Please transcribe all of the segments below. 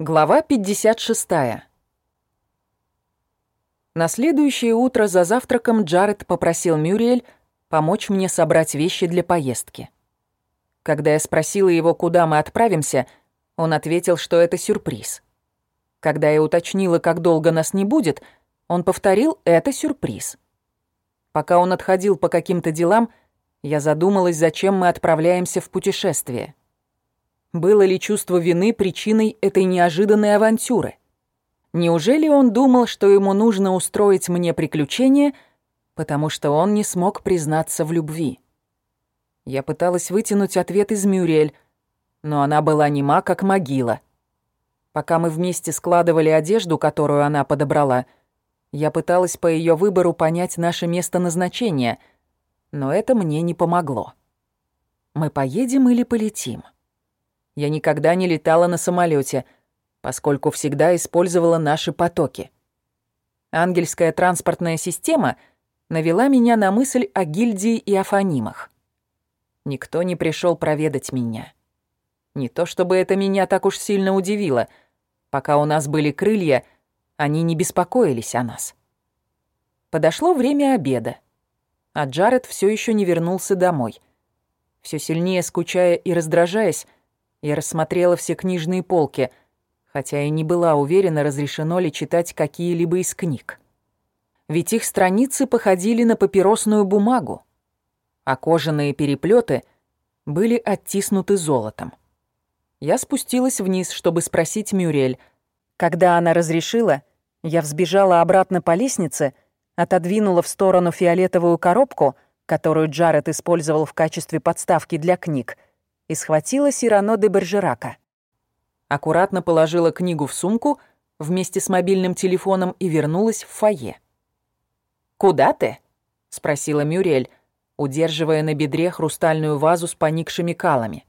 Глава 56. На следующее утро за завтраком Джаред попросил Мюриэль помочь мне собрать вещи для поездки. Когда я спросила его, куда мы отправимся, он ответил, что это сюрприз. Когда я уточнила, как долго нас не будет, он повторил «это сюрприз». Пока он отходил по каким-то делам, я задумалась, зачем мы отправляемся в путешествие. Было ли чувство вины причиной этой неожиданной авантюры? Неужели он думал, что ему нужно устроить мне приключение, потому что он не смог признаться в любви? Я пыталась вытянуть ответ из Мюриэль, но она была нема, как могила. Пока мы вместе складывали одежду, которую она подобрала, я пыталась по ее выбору понять наше место назначения, но это мне не помогло. Мы поедем или полетим? Я никогда не летала на самолете, поскольку всегда использовала наши потоки. Ангельская транспортная система навела меня на мысль о гильдии и афанимах. Никто не пришел проведать меня. Не то чтобы это меня так уж сильно удивило. Пока у нас были крылья, они не беспокоились о нас. Подошло время обеда, а Джаред все еще не вернулся домой. Все сильнее скучая и раздражаясь, я рассмотрела все книжные полки, хотя и не была уверена, разрешено ли читать какие-либо из книг. Ведь их страницы походили на папиросную бумагу, а кожаные переплеты были оттиснуты золотом. Я спустилась вниз, чтобы спросить Мюрель. Когда она разрешила, я взбежала обратно по лестнице, отодвинула в сторону фиолетовую коробку, которую Джаред использовал в качестве подставки для книг, и схватила Сирано де Бержерака. Аккуратно положила книгу в сумку вместе с мобильным телефоном и вернулась в фойе. «Куда ты?» — спросила Мюрель, удерживая на бедре хрустальную вазу с поникшими калами.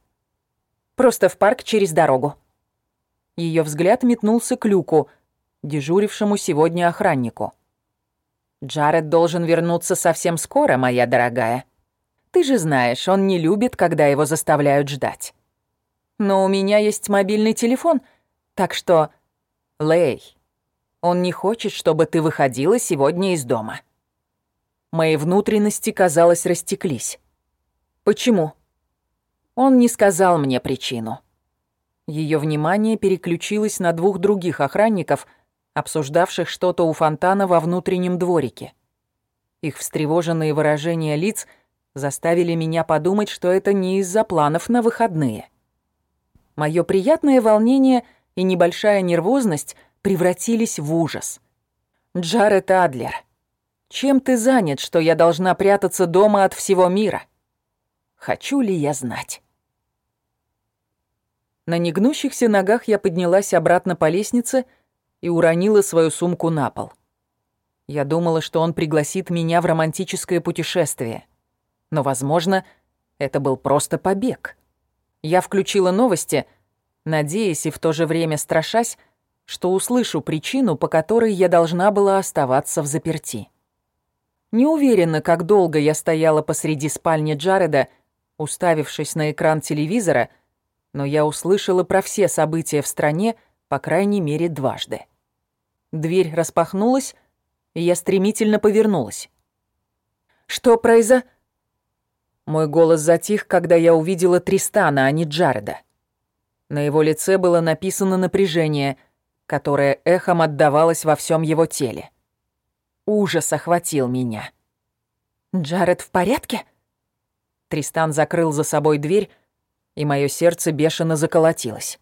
«Просто в парк через дорогу». Ее взгляд метнулся к люку, дежурившему сегодня охраннику. «Джаред должен вернуться совсем скоро, моя дорогая», ты же знаешь, он не любит, когда его заставляют ждать. Но у меня есть мобильный телефон, так что... Лей, он не хочет, чтобы ты выходила сегодня из дома. Мои внутренности, казалось, растеклись. Почему? Он не сказал мне причину. Ее внимание переключилось на двух других охранников, обсуждавших что-то у фонтана во внутреннем дворике. Их встревоженные выражения лиц — заставили меня подумать, что это не из-за планов на выходные. Моё приятное волнение и небольшая нервозность превратились в ужас. «Джаред Адлер, чем ты занят, что я должна прятаться дома от всего мира? Хочу ли я знать?» На негнущихся ногах я поднялась обратно по лестнице и уронила свою сумку на пол. Я думала, что он пригласит меня в романтическое путешествие — но, возможно, это был просто побег. Я включила новости, надеясь и в то же время страшась, что услышу причину, по которой я должна была оставаться в заперти. Не уверена, как долго я стояла посреди спальни Джареда, уставившись на экран телевизора, но я услышала про все события в стране, по крайней мере, дважды. Дверь распахнулась, и я стремительно повернулась. «Что произошло?» Мой голос затих, когда я увидела Тристана, а не Джареда. На его лице было написано напряжение, которое эхом отдавалось во всем его теле. Ужас охватил меня. «Джаред в порядке?» Тристан закрыл за собой дверь, и мое сердце бешено заколотилось.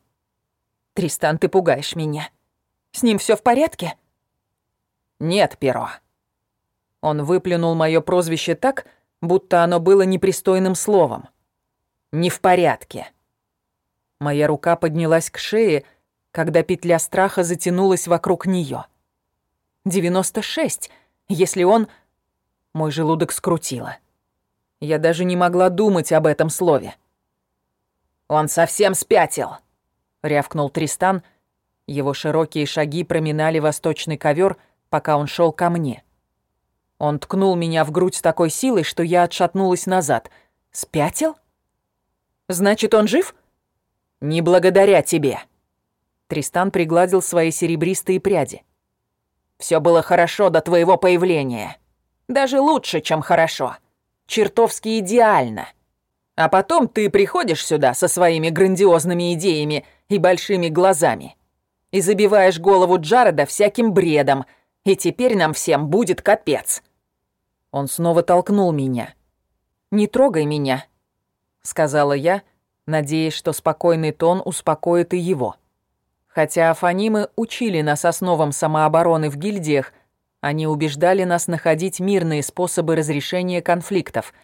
«Тристан, ты пугаешь меня. С ним все в порядке?» «Нет, Перо». Он выплюнул мое прозвище так, будто оно было непристойным словом. «Не в порядке». Моя рука поднялась к шее, когда петля страха затянулась вокруг неё. «Девяносто шесть, если он...» Мой желудок скрутило. Я даже не могла думать об этом слове. «Он совсем спятил!» — рявкнул Тристан. Его широкие шаги проминали восточный ковер, пока он шел ко мне. Он ткнул меня в грудь с такой силой, что я отшатнулась назад. Спятил? Значит, он жив? Не благодаря тебе. Тристан пригладил свои серебристые пряди. Все было хорошо до твоего появления. Даже лучше, чем хорошо. Чертовски идеально. А потом ты приходишь сюда со своими грандиозными идеями и большими глазами и забиваешь голову Джареда всяким бредом, и теперь нам всем будет капец. Он снова толкнул меня. «Не трогай меня», — сказала я, надеясь, что спокойный тон успокоит и его. Хотя афанимы учили нас основам самообороны в гильдиях, они убеждали нас находить мирные способы разрешения конфликтов,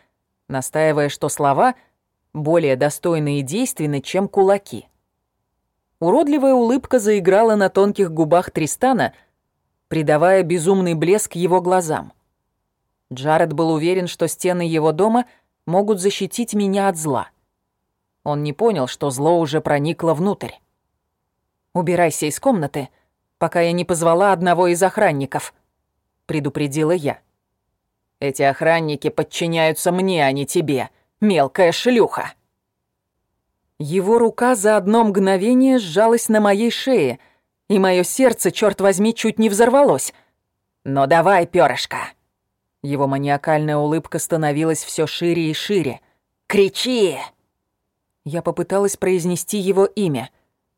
настаивая, что слова более достойны и действенны, чем кулаки. Уродливая улыбка заиграла на тонких губах Тристана, придавая безумный блеск его глазам. Джаред был уверен, что стены его дома могут защитить меня от зла. Он не понял, что зло уже проникло внутрь. «Убирайся из комнаты, пока я не позвала одного из охранников», — предупредила я. «Эти охранники подчиняются мне, а не тебе, мелкая шлюха». Его рука за одно мгновение сжалась на моей шее, и мое сердце, черт возьми, чуть не взорвалось. «Ну давай, перышко!» Его маниакальная улыбка становилась все шире и шире. «Кричи!» Я попыталась произнести его имя.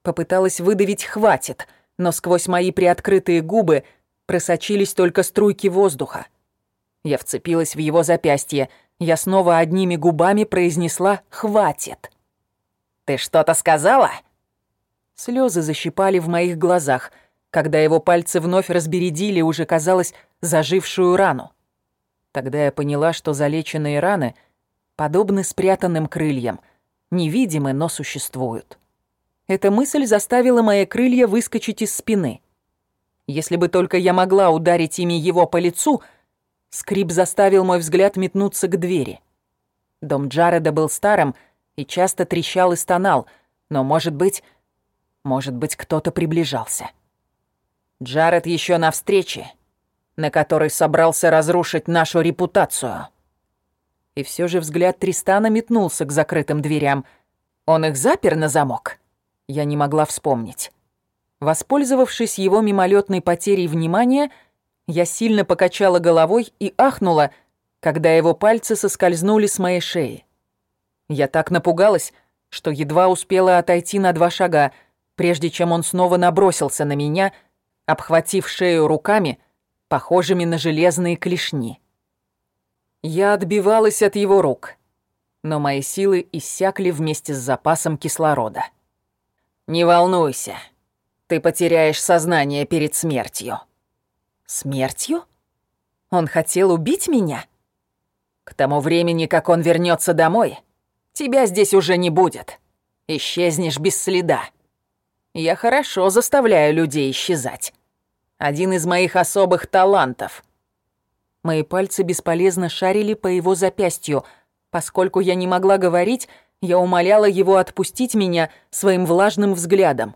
Попыталась выдавить «хватит», но сквозь мои приоткрытые губы просочились только струйки воздуха. Я вцепилась в его запястье. Я снова одними губами произнесла «хватит». «Ты что-то сказала?» Слезы защипали в моих глазах, когда его пальцы вновь разбередили уже, казалось, зажившую рану. Тогда я поняла, что залеченные раны подобны спрятанным крыльям, невидимы, но существуют. Эта мысль заставила мои крылья выскочить из спины. Если бы только я могла ударить ими его по лицу, скрип заставил мой взгляд метнуться к двери. Дом Джареда был старым, и часто трещал и стонал, но, может быть, может быть, кто-то приближался. Джаред еще на встрече, на которой собрался разрушить нашу репутацию. И все же взгляд Тристана метнулся к закрытым дверям. Он их запер на замок? Я не могла вспомнить. Воспользовавшись его мимолетной потерей внимания, я сильно покачала головой и ахнула, когда его пальцы соскользнули с моей шеи. Я так напугалась, что едва успела отойти на два шага, прежде чем он снова набросился на меня, обхватив шею руками, похожими на железные клешни. Я отбивалась от его рук, но мои силы иссякли вместе с запасом кислорода. «Не волнуйся, ты потеряешь сознание перед смертью». «Смертью? Он хотел убить меня?» «К тому времени, как он вернется домой», Тебя здесь уже не будет. Исчезнешь без следа. Я хорошо заставляю людей исчезать. Один из моих особых талантов. Мои пальцы бесполезно шарили по его запястью. Поскольку я не могла говорить, я умоляла его отпустить меня своим влажным взглядом.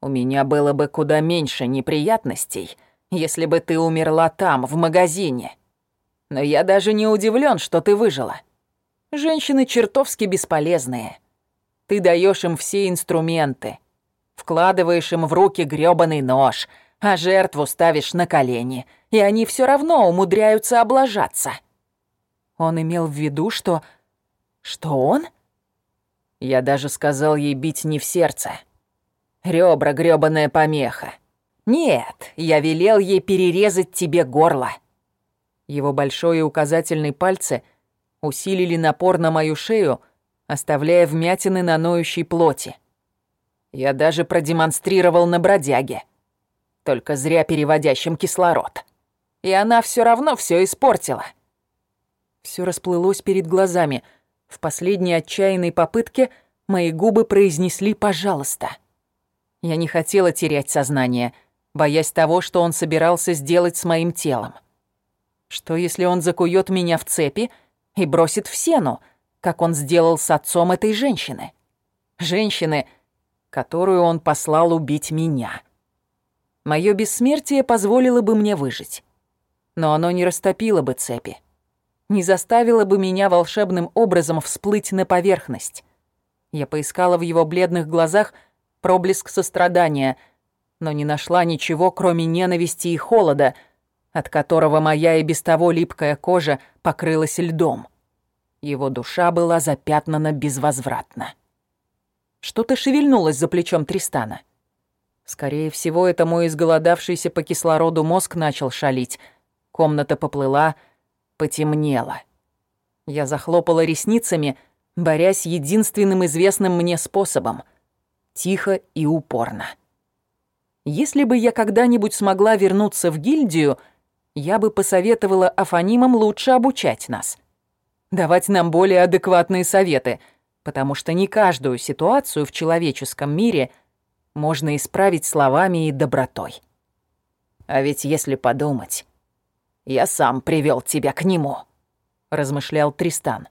У меня было бы куда меньше неприятностей, если бы ты умерла там, в магазине. Но я даже не удивлен, что ты выжила. Женщины чертовски бесполезные. Ты даешь им все инструменты, вкладываешь им в руки грёбаный нож, а жертву ставишь на колени, и они все равно умудряются облажаться. Он имел в виду, что... Что он? Я даже сказал ей бить не в сердце. Ребра грёбаная помеха. Нет, я велел ей перерезать тебе горло. Его большой и указательный пальцы — усилили напор на мою шею, оставляя вмятины на ноющей плоти. Я даже продемонстрировал на бродяге, только зря переводящим кислород. И она все равно все испортила. Все расплылось перед глазами. В последней отчаянной попытке мои губы произнесли «пожалуйста». Я не хотела терять сознание, боясь того, что он собирался сделать с моим телом. Что если он закует меня в цепи — и бросит в сену, как он сделал с отцом этой женщины. Женщины, которую он послал убить меня. Моё бессмертие позволило бы мне выжить. Но оно не растопило бы цепи. Не заставило бы меня волшебным образом всплыть на поверхность. Я поискала в его бледных глазах проблеск сострадания, но не нашла ничего, кроме ненависти и холода, от которого моя и без того липкая кожа покрылась льдом. Его душа была запятнана безвозвратно. Что-то шевельнулось за плечом Тристана. Скорее всего, это мой изголодавшийся по кислороду мозг начал шалить. Комната поплыла, потемнела. Я захлопала ресницами, борясь единственным известным мне способом — тихо и упорно. Если бы я когда-нибудь смогла вернуться в гильдию, я бы посоветовала афанимам лучше обучать нас. Давать нам более адекватные советы, потому что не каждую ситуацию в человеческом мире — можно исправить словами и добротой. А ведь если подумать, я сам привел тебя к нему, размышлял Тристан.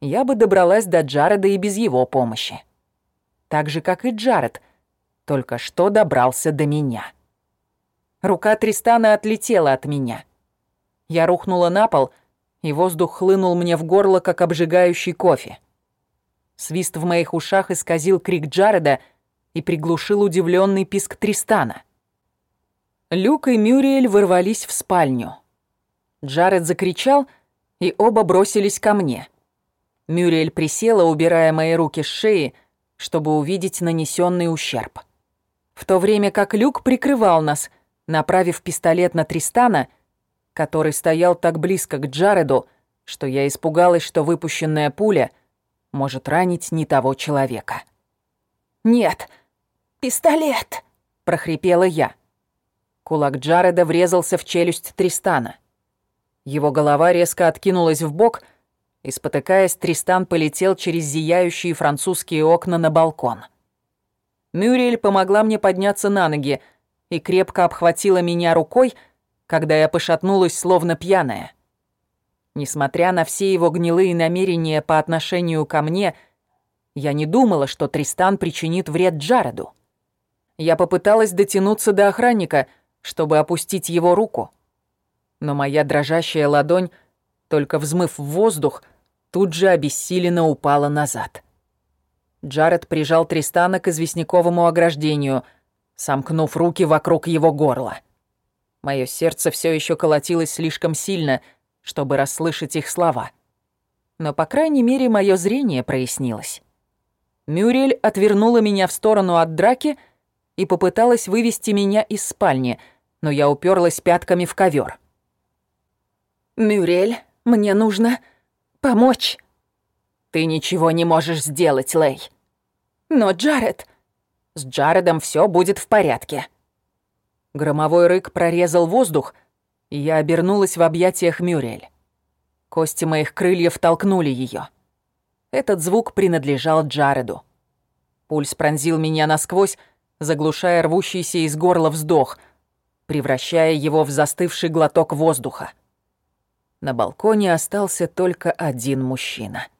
Я бы добралась до Джареда и без его помощи. Так же, как и Джаред, только что добрался до меня. Рука Тристана отлетела от меня. Я рухнула на пол, и воздух хлынул мне в горло, как обжигающий кофе. Свист в моих ушах исказил крик Джареда — и приглушил удивленный писк Тристана. Люк и Мюриэль ворвались в спальню. Джаред закричал, и оба бросились ко мне. Мюриэль присела, убирая мои руки с шеи, чтобы увидеть нанесенный ущерб. В то время как Люк прикрывал нас, направив пистолет на Тристана, который стоял так близко к Джареду, что я испугалась, что выпущенная пуля может ранить не того человека. «Нет, пистолет!» — прохрипела я. Кулак Джареда врезался в челюсть Тристана. Его голова резко откинулась в бок, и, спотыкаясь, Тристан полетел через зияющие французские окна на балкон. Мюриэль помогла мне подняться на ноги и крепко обхватила меня рукой, когда я пошатнулась, словно пьяная. Несмотря на все его гнилые намерения по отношению ко мне — я не думала, что Тристан причинит вред Джареду. Я попыталась дотянуться до охранника, чтобы опустить его руку. Но моя дрожащая ладонь, только взмыв в воздух, тут же обессиленно упала назад. Джаред прижал Тристана к известняковому ограждению, сомкнув руки вокруг его горла. Мое сердце все еще колотилось слишком сильно, чтобы расслышать их слова. Но, по крайней мере, мое зрение прояснилось. Мюрель отвернула меня в сторону от драки и попыталась вывести меня из спальни, но я уперлась пятками в ковер. «Мюрель, мне нужно помочь». «Ты ничего не можешь сделать, Лей». «Но Джаред...» «С Джаредом все будет в порядке». Громовой рык прорезал воздух, и я обернулась в объятиях Мюрель. Кости моих крыльев толкнули ее. Этот звук принадлежал Джареду. Пульс пронзил меня насквозь, заглушая рвущийся из горла вздох, превращая его в застывший глоток воздуха. На балконе остался только один мужчина —